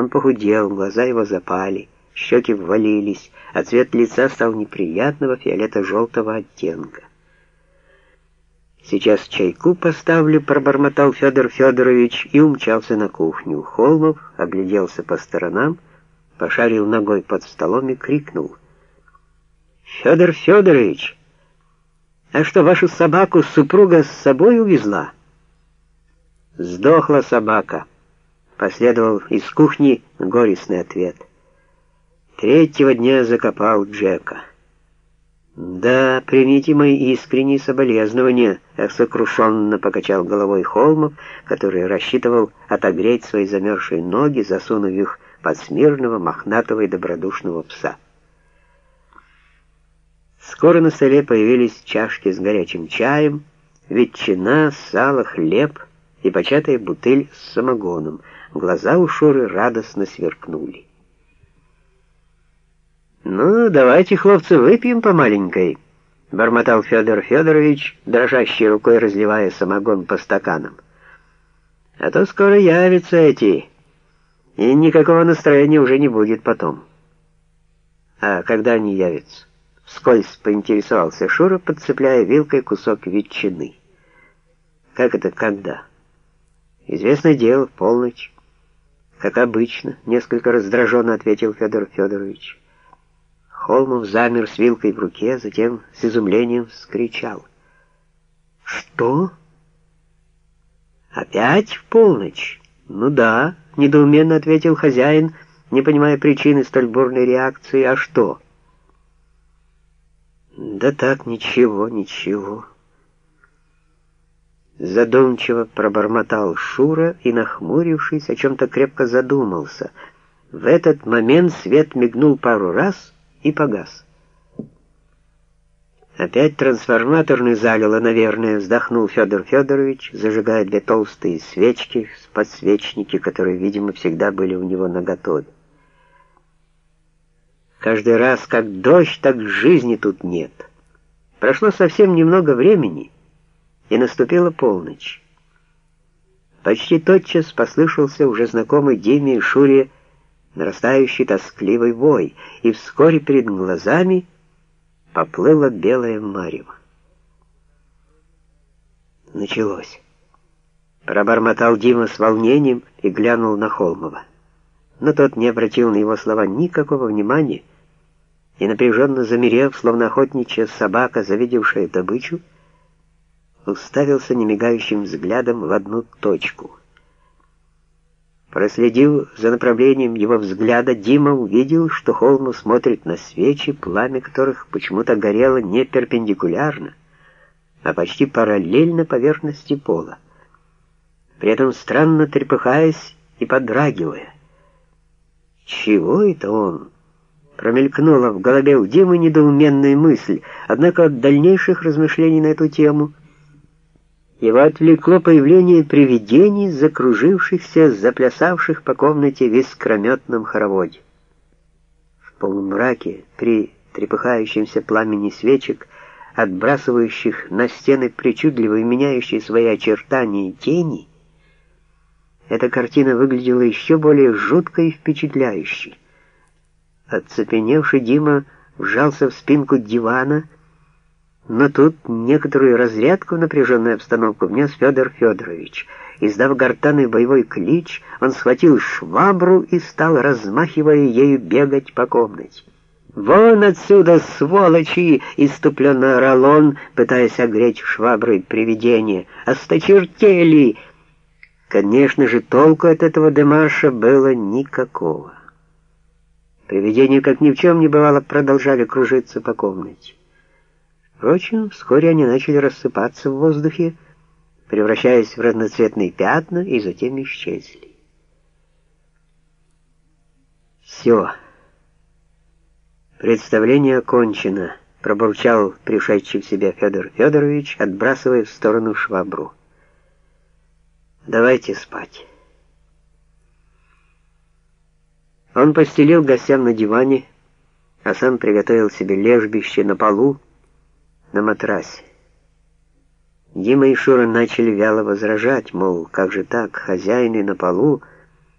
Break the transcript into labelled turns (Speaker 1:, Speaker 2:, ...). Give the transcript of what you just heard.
Speaker 1: Он похудел, глаза его запали, щеки ввалились, а цвет лица стал неприятного фиолето-желтого оттенка. «Сейчас чайку поставлю», — пробормотал Федор Федорович и умчался на кухню. Холмов огляделся по сторонам, пошарил ногой под столом и крикнул. «Федор Федорович, а что, вашу собаку супруга с собой увезла?» «Сдохла собака», — последовал из кухни горестный ответ. «Третьего дня закопал Джека». «Да, примите мои искренние соболезнования», — сокрушенно покачал головой Холмов, который рассчитывал отогреть свои замерзшие ноги, засунув их под смирного, мохнатого и добродушного пса. Скоро на столе появились чашки с горячим чаем, ветчина, сало, хлеб и початая бутыль с самогоном. Глаза у Шуры радостно сверкнули. «Ну, давайте, хлопцы, выпьем по маленькой», — бормотал Федор Федорович, дрожащей рукой разливая самогон по стаканам. «А то скоро явятся эти, и никакого настроения уже не будет потом». «А когда они явятся?» — вскользь поинтересовался Шура, подцепляя вилкой кусок ветчины. «Как это когда?» «Известное дело, в полночь». «Как обычно», — несколько раздраженно ответил Федор Федорович. Холмов замер с вилкой в руке, затем с изумлением вскричал. «Что? Опять в полночь?» «Ну да», — недоуменно ответил хозяин, не понимая причины столь бурной реакции. «А что?» «Да так, ничего, ничего». Задумчиво пробормотал Шура и, нахмурившись, о чем-то крепко задумался. В этот момент свет мигнул пару раз — и погас. Опять трансформаторный залило, наверное, вздохнул Федор Федорович, зажигая две толстые свечки с подсвечники, которые, видимо, всегда были у него наготове. Каждый раз, как дождь, так жизни тут нет. Прошло совсем немного времени, и наступила полночь. Почти тотчас послышался уже знакомый Диме и Шуре нарастающий тоскливый вой, и вскоре перед глазами поплыло белое марево. Началось. Пробормотал Дима с волнением и глянул на Холмова. Но тот не обратил на его слова никакого внимания и, напряженно замерев, словно охотничья собака, завидевшая добычу, уставился немигающим взглядом в одну точку — Проследив за направлением его взгляда, Дима увидел, что Холму смотрит на свечи, пламя которых почему-то горело не перпендикулярно, а почти параллельно поверхности пола, при этом странно трепыхаясь и подрагивая. «Чего это он?» Промелькнула в голове у Димы недоуменная мысль, однако от дальнейших размышлений на эту тему его отвлекло появление привидений, закружившихся, заплясавших по комнате в искрометном хороводе. В полумраке, при трепыхающемся пламени свечек, отбрасывающих на стены причудливо и меняющие свои очертания тени, эта картина выглядела еще более жуткой и впечатляющей. Оцепеневший Дима вжался в спинку дивана, но тут некоторую разрядку в напряженную обстановку внес Федор Федорович. Издав гортанный боевой клич, он схватил швабру и стал, размахивая ею, бегать по комнате. «Вон отсюда, сволочи!» — иступленно орал он, пытаясь огреть шваброй привидение. «Осточертели!» Конечно же, толку от этого демарша было никакого. Привидения, как ни в чем не бывало, продолжали кружиться по комнате. Впрочем, вскоре они начали рассыпаться в воздухе, превращаясь в разноцветные пятна, и затем исчезли. «Все. Представление окончено», — пробурчал пришедший в себя Федор Федорович, отбрасывая в сторону швабру. «Давайте спать». Он постелил гостям на диване, а сам приготовил себе лежбище на полу, на матрасе. Дима и Шура начали вяло возражать, мол, как же так, хозяин и на полу —